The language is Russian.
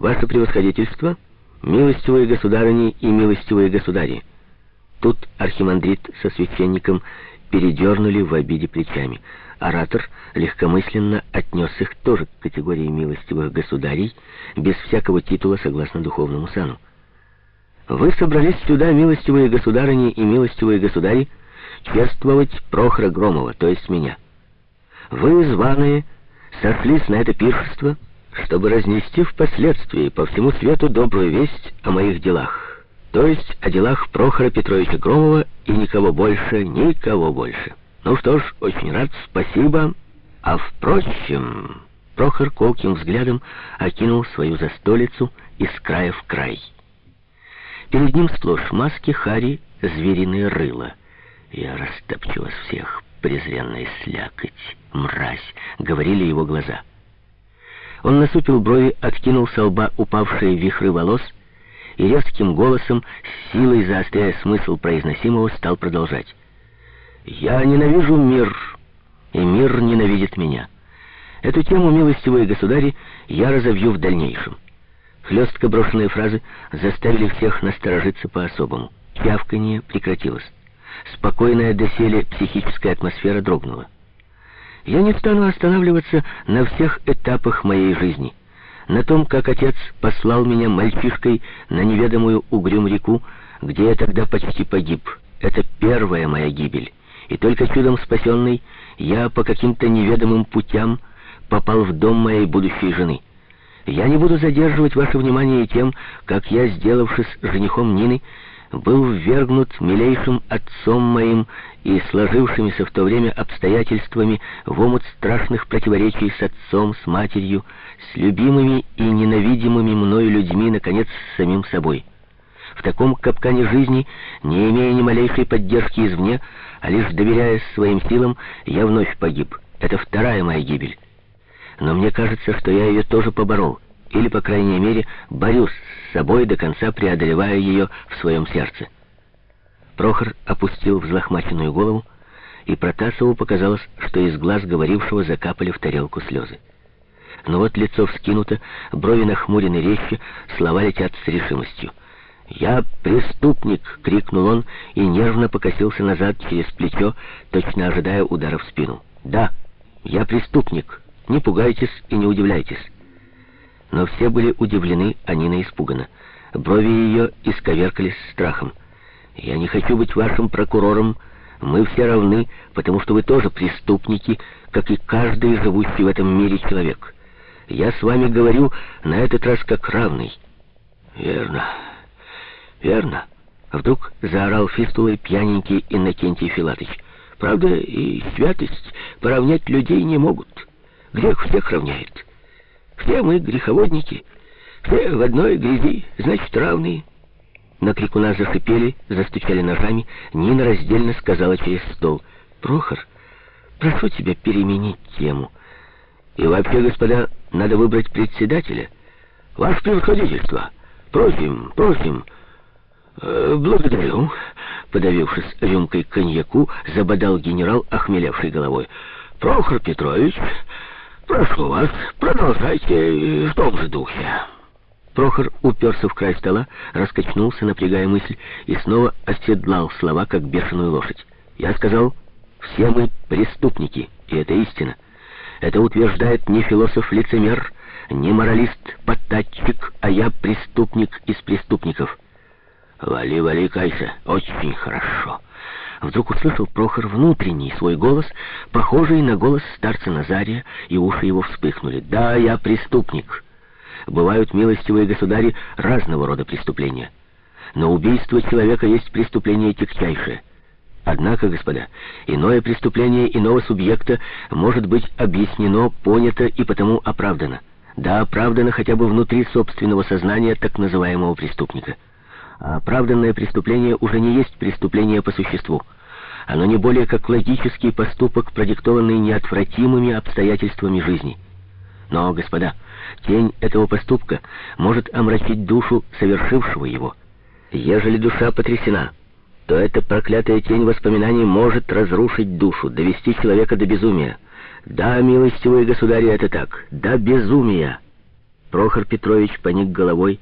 «Ваше превосходительство, милостивые государыни и милостивые государи». Тут архимандрит со священником передернули в обиде плечами. Оратор легкомысленно отнес их тоже к категории милостивых государей, без всякого титула согласно духовному сану. «Вы собрались сюда, милостивые государыни и милостивые государи, чествовать Прохора Громова, то есть меня. Вы, званые, сошлись на это пиршество, чтобы разнести впоследствии по всему свету добрую весть о моих делах, то есть о делах Прохора Петровича Громова и никого больше, никого больше. Ну что ж, очень рад, спасибо. А впрочем, Прохор колким взглядом окинул свою застолицу из края в край. Перед ним сплошь маски, хари, звериные рыла. «Я растопчу вас всех, презренная слякоть, мразь», — говорили его глаза. Он насупил брови, откинул со лба упавшие вихры волос и резким голосом, с силой заостряя смысл произносимого, стал продолжать. «Я ненавижу мир, и мир ненавидит меня. Эту тему, милостивые государи, я разовью в дальнейшем». Хлестко брошенные фразы заставили всех насторожиться по-особому. Чавканье прекратилось. Спокойная доселе психическая атмосфера дрогнула. Я не стану останавливаться на всех этапах моей жизни. На том, как отец послал меня мальчишкой на неведомую угрюм реку, где я тогда почти погиб. Это первая моя гибель. И только чудом спасенный, я по каким-то неведомым путям попал в дом моей будущей жены. Я не буду задерживать ваше внимание тем, как я, сделавшись женихом Нины, был ввергнут милейшим отцом моим и сложившимися в то время обстоятельствами в омут страшных противоречий с отцом, с матерью, с любимыми и ненавидимыми мною людьми, наконец, с самим собой. В таком капкане жизни, не имея ни малейшей поддержки извне, а лишь доверяясь своим силам, я вновь погиб. Это вторая моя гибель. Но мне кажется, что я ее тоже поборол или, по крайней мере, борюсь с собой, до конца преодолевая ее в своем сердце. Прохор опустил взлохмаченную голову, и Протасову показалось, что из глаз говорившего закапали в тарелку слезы. Но вот лицо вскинуто, брови нахмурены резче, слова летят с решимостью. «Я преступник!» — крикнул он и нервно покосился назад через плечо, точно ожидая удара в спину. «Да, я преступник. Не пугайтесь и не удивляйтесь». Но все были удивлены, а Нина испугана. Брови ее исковеркались страхом. «Я не хочу быть вашим прокурором. Мы все равны, потому что вы тоже преступники, как и каждый живущий в этом мире человек. Я с вами говорю на этот раз как равный». «Верно, верно», — вдруг заорал фистулой пьяненький Иннокентий Филатыч. «Правда, и святость поравнять людей не могут. Грех всех равняет». Все мы греховодники, все в одной грязи, значит, равные. На крикуна зашипели, застучали ножами. Нина раздельно сказала через стол. «Прохор, прошу тебя переменить тему. И вообще, господа, надо выбрать председателя. Ваше превосходительство, просим, просим». «Э, «Благодарю», — подавившись рюмкой коньяку, забодал генерал, охмелевший головой. «Прохор Петрович, Прошу вас, продолжайте в том же духе. Прохор уперся в край стола, раскачнулся, напрягая мысль, и снова оседлал слова, как бешеную лошадь. Я сказал, все мы преступники, и это истина. Это утверждает не философ-лицемер, не моралист-подтатчик, а я преступник из преступников. Вали, вали, кайся, очень хорошо. Вдруг услышал Прохор внутренний свой голос, похожий на голос старца Назария, и уши его вспыхнули. «Да, я преступник. Бывают, милостивые государи, разного рода преступления. Но убийство человека есть преступление тягчайшее. Однако, господа, иное преступление иного субъекта может быть объяснено, понято и потому оправдано. Да, оправдано хотя бы внутри собственного сознания так называемого преступника». А оправданное преступление уже не есть преступление по существу. Оно не более как логический поступок, продиктованный неотвратимыми обстоятельствами жизни. Но, господа, тень этого поступка может омрачить душу совершившего его. Ежели душа потрясена, то эта проклятая тень воспоминаний может разрушить душу, довести человека до безумия. Да, милостивые государи, это так, до безумия. Прохор Петрович поник головой,